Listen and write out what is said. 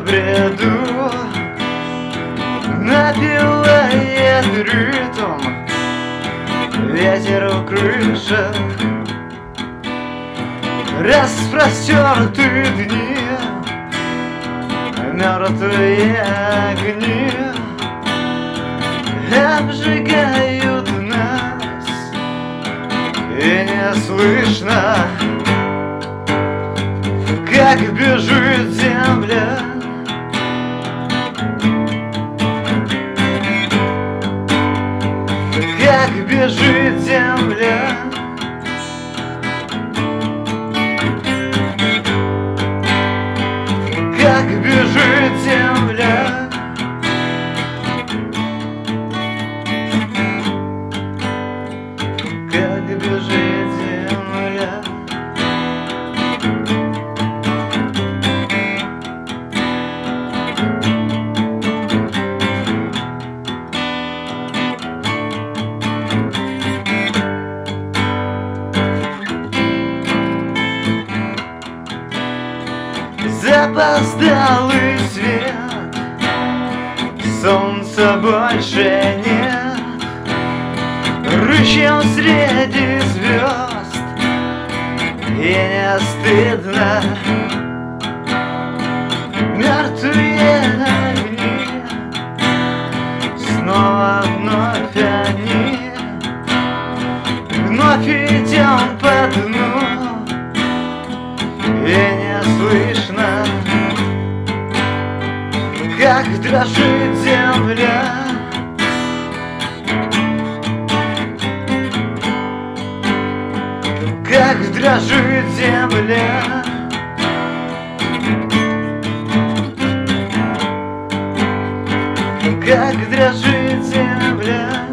беду Напевает ритм Ветер в крышах. Распростерты дни Мертвые огни Обжигают нас. И не слышно Как бежит земля. Как бежит земля. Как бежит земля. Как бежит Запоздалый свет. Солнца больше нет. Рычем среди звезд. И не стыдно. Мертвые огни Снова вновь они. Вновь идем по дну. И не слышно Как дрожит земля. Как дрожит земля. Как дрожит земля